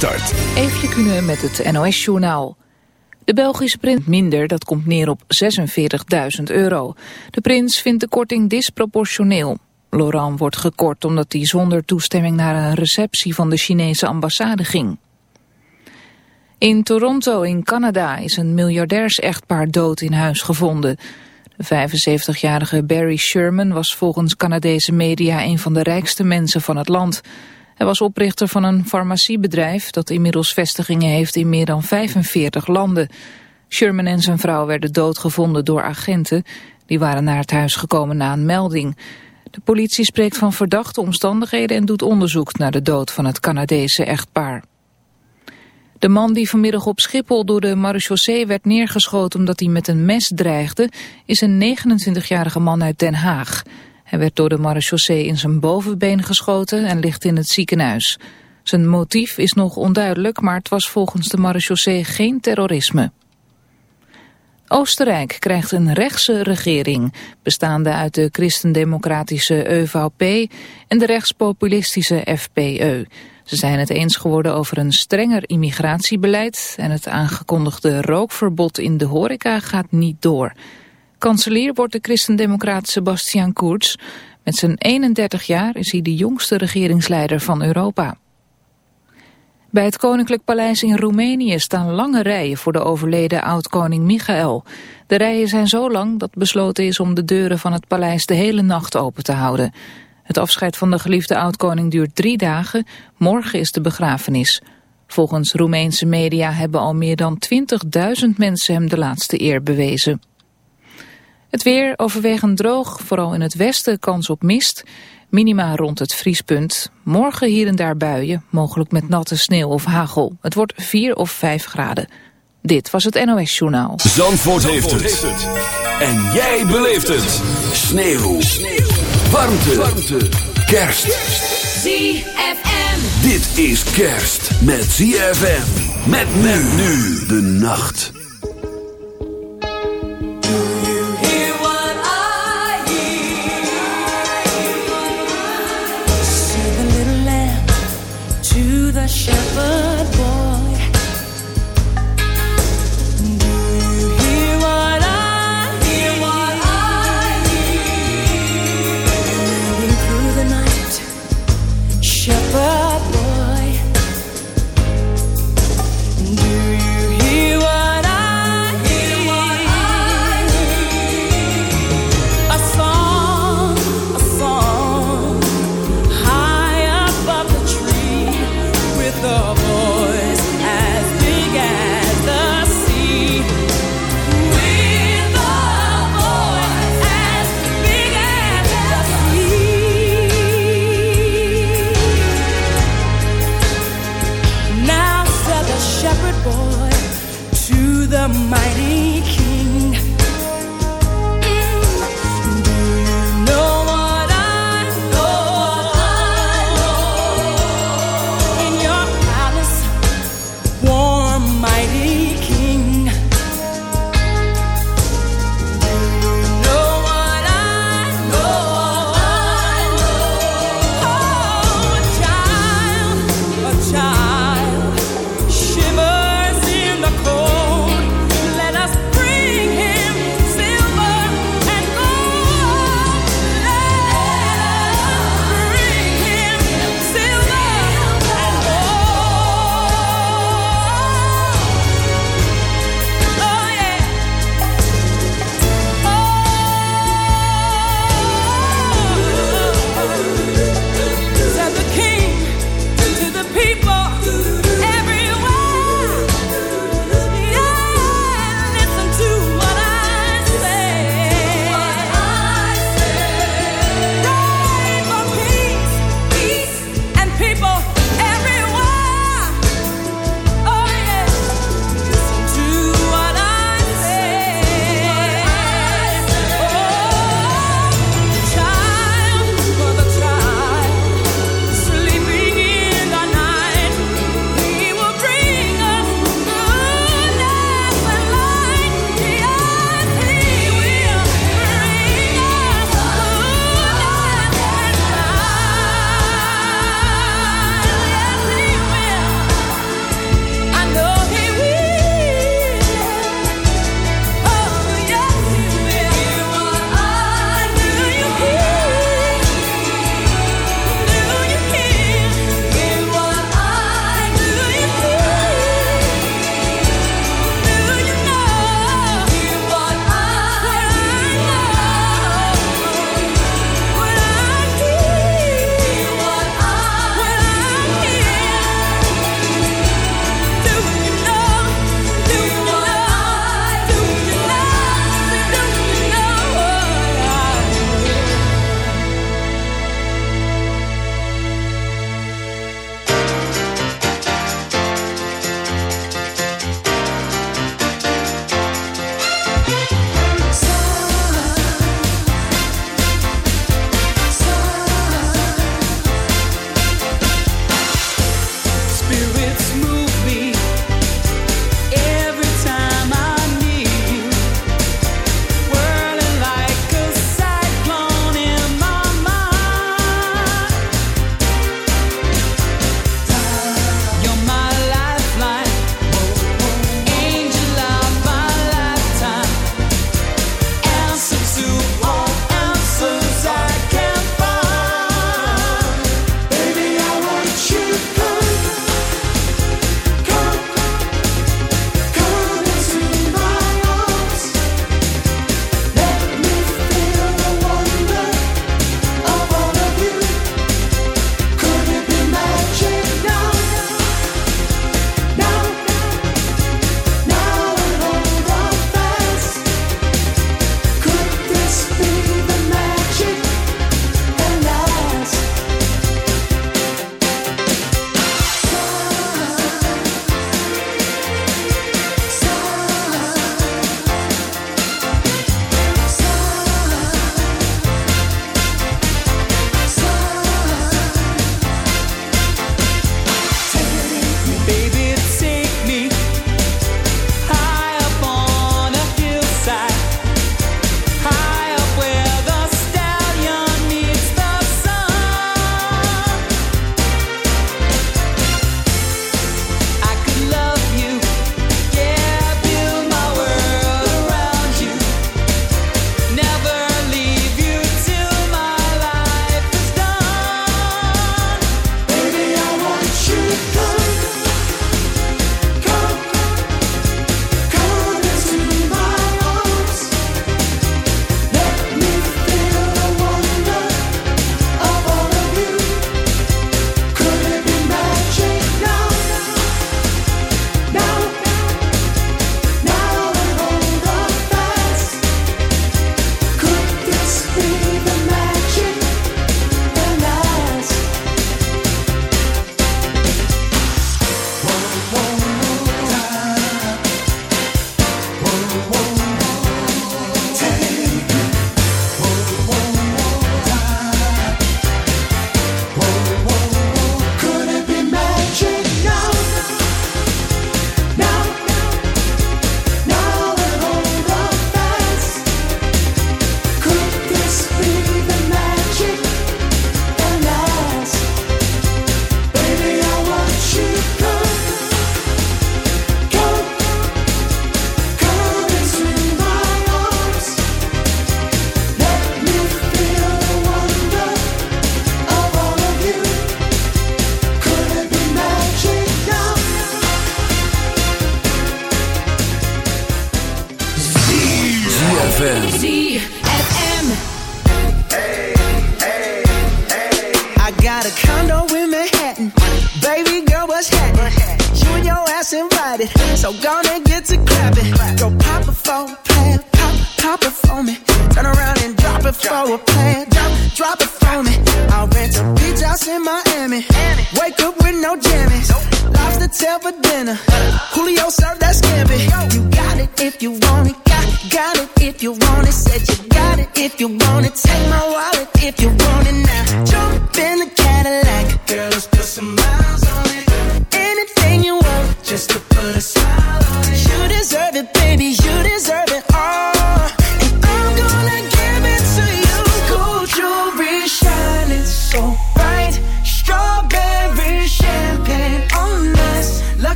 Start. Even kunnen met het NOS-journaal. De Belgische prins minder, dat komt neer op 46.000 euro. De prins vindt de korting disproportioneel. Laurent wordt gekort omdat hij zonder toestemming naar een receptie van de Chinese ambassade ging. In Toronto in Canada is een miljardairs-echtpaar dood in huis gevonden. De 75-jarige Barry Sherman was volgens Canadese media een van de rijkste mensen van het land... Hij was oprichter van een farmaciebedrijf dat inmiddels vestigingen heeft in meer dan 45 landen. Sherman en zijn vrouw werden doodgevonden door agenten. Die waren naar het huis gekomen na een melding. De politie spreekt van verdachte omstandigheden en doet onderzoek naar de dood van het Canadese echtpaar. De man die vanmiddag op Schiphol door de marechaussee werd neergeschoten omdat hij met een mes dreigde, is een 29-jarige man uit Den Haag. Hij werd door de marechaussee in zijn bovenbeen geschoten en ligt in het ziekenhuis. Zijn motief is nog onduidelijk, maar het was volgens de marechaussee geen terrorisme. Oostenrijk krijgt een rechtse regering, bestaande uit de christendemocratische EVP en de rechtspopulistische FPE. Ze zijn het eens geworden over een strenger immigratiebeleid en het aangekondigde rookverbod in de horeca gaat niet door. Kanselier wordt de christendemocraat Sebastian Kurz. Met zijn 31 jaar is hij de jongste regeringsleider van Europa. Bij het Koninklijk Paleis in Roemenië staan lange rijen voor de overleden oud-koning Michael. De rijen zijn zo lang dat besloten is om de deuren van het paleis de hele nacht open te houden. Het afscheid van de geliefde oud-koning duurt drie dagen, morgen is de begrafenis. Volgens Roemeense media hebben al meer dan 20.000 mensen hem de laatste eer bewezen. Het weer overwegend droog, vooral in het westen kans op mist. Minima rond het vriespunt. Morgen hier en daar buien, mogelijk met natte sneeuw of hagel. Het wordt 4 of 5 graden. Dit was het NOS Journaal. Zandvoort, heeft, het. En jij beleeft het. Sneeuw. sneeuw. Warmte. Warmte. Kerst. ZFM. Dit is kerst met ZFM. Met men nu de nacht. Shepherd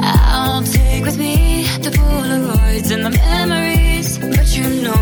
I'll take with me the Polaroids and the memories, but you know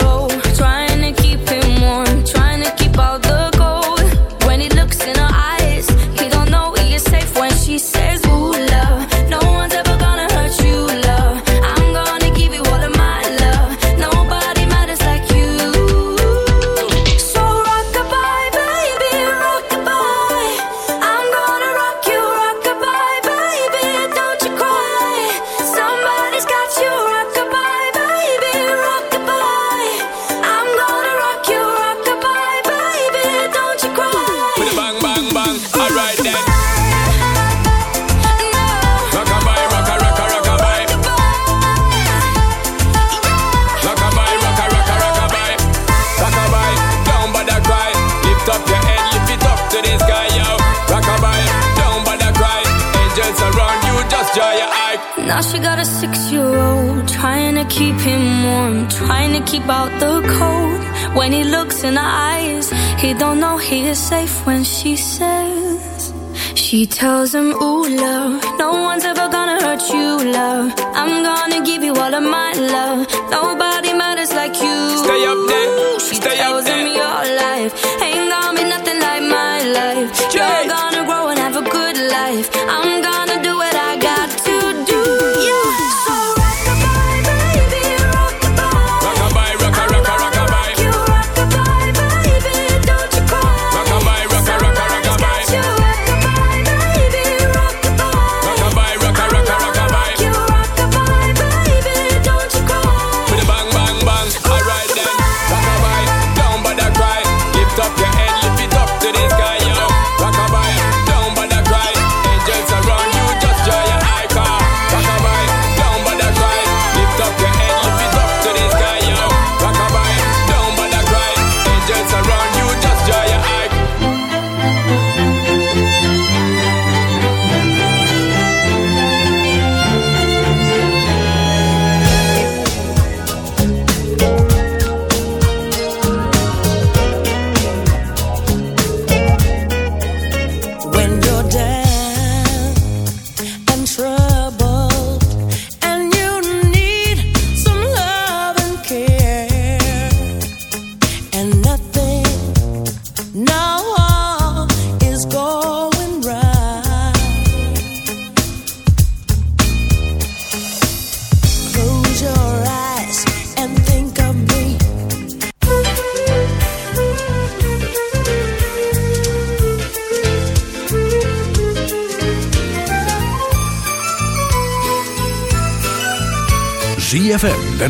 in her eyes. He don't know he is safe when she says, She tells him, Ooh, love.